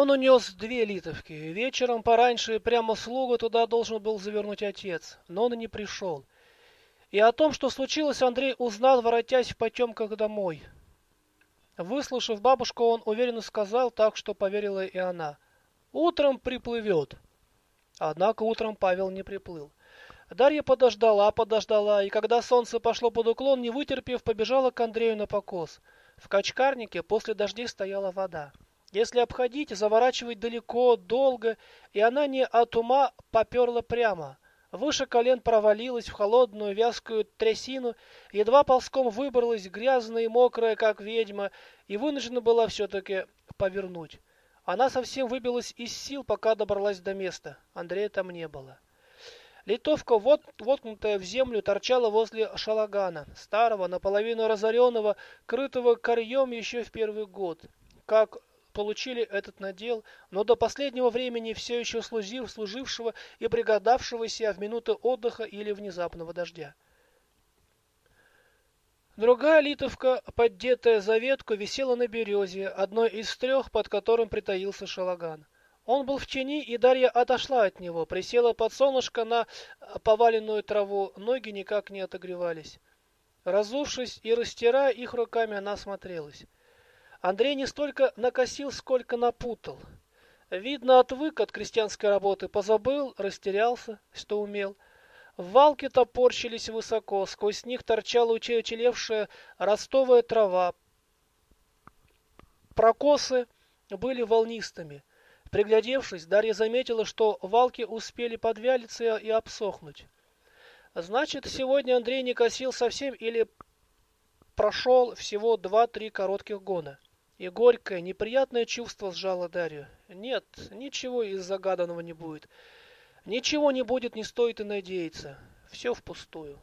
Он унес две литовки. Вечером пораньше прямо слуга туда должен был завернуть отец, но он и не пришел. И о том, что случилось, Андрей узнал, воротясь в потемках домой. Выслушав бабушку, он уверенно сказал так, что поверила и она. «Утром приплывет». Однако утром Павел не приплыл. Дарья подождала, подождала, и когда солнце пошло под уклон, не вытерпев, побежала к Андрею на покос. В качкарнике после дождей стояла вода. Если обходить, заворачивать далеко, долго, и она не от ума поперла прямо. Выше колен провалилась в холодную вязкую трясину, едва ползком выбралась, грязная и мокрая, как ведьма, и вынуждена была все-таки повернуть. Она совсем выбилась из сил, пока добралась до места. Андрея там не было. Литовка, вот, воткнутая в землю, торчала возле шалагана, старого, наполовину разоренного, крытого корьем еще в первый год. Как получили этот надел, но до последнего времени все еще служив, служившего и пригодавшегося в минуты отдыха или внезапного дождя. Другая литовка, поддетая за ветку, висела на березе, одной из трех, под которым притаился шалаган. Он был в тени, и Дарья отошла от него, присела под солнышко на поваленную траву, ноги никак не отогревались. Разувшись и растирая их руками, она смотрелась. Андрей не столько накосил, сколько напутал. Видно, отвык от крестьянской работы, позабыл, растерялся, что умел. Валки топорщились высоко, сквозь них торчала учелевшая ростовая трава. Прокосы были волнистыми. Приглядевшись, Дарья заметила, что валки успели подвялиться и обсохнуть. Значит, сегодня Андрей не косил совсем или прошел всего два-три коротких гона. И горькое, неприятное чувство сжало Дарью. Нет, ничего из загаданного не будет. Ничего не будет, не стоит и надеяться. Все впустую.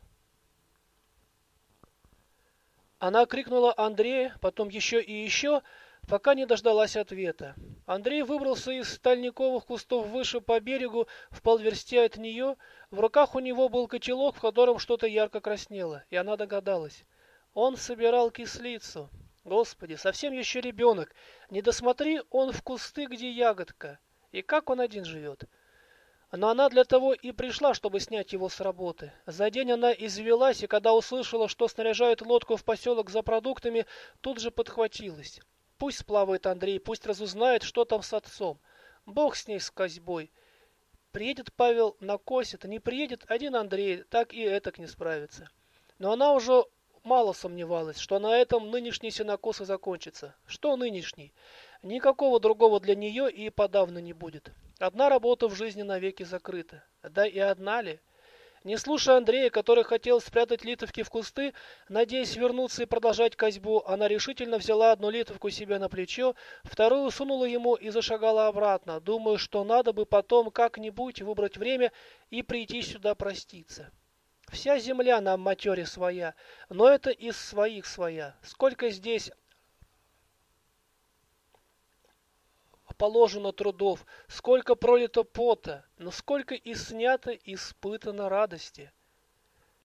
Она крикнула Андрея, потом еще и еще, пока не дождалась ответа. Андрей выбрался из стальниковых кустов выше по берегу в полверсте от нее. В руках у него был котелок, в котором что-то ярко краснело, и она догадалась. Он собирал кислицу. Господи, совсем еще ребенок. Не досмотри он в кусты, где ягодка. И как он один живет. Но она для того и пришла, чтобы снять его с работы. За день она извелась, и когда услышала, что снаряжают лодку в поселок за продуктами, тут же подхватилась. Пусть сплавает Андрей, пусть разузнает, что там с отцом. Бог с ней, с козьбой. Приедет Павел, накосит, не приедет один Андрей, так и этак не справится. Но она уже мало сомневалась, что на этом нынешний сенокос и закончится. Что нынешний? Никакого другого для нее и подавно не будет. Одна работа в жизни навеки закрыта. Да и одна ли? Не слушая Андрея, который хотел спрятать литовки в кусты, надеясь вернуться и продолжать козьбу, она решительно взяла одну литовку себе на плечо, вторую сунула ему и зашагала обратно, думая, что надо бы потом как-нибудь выбрать время и прийти сюда проститься. Вся земля на матере своя, но это из своих своя. Сколько здесь положено трудов, сколько пролито пота, но сколько и снято, испытано радости.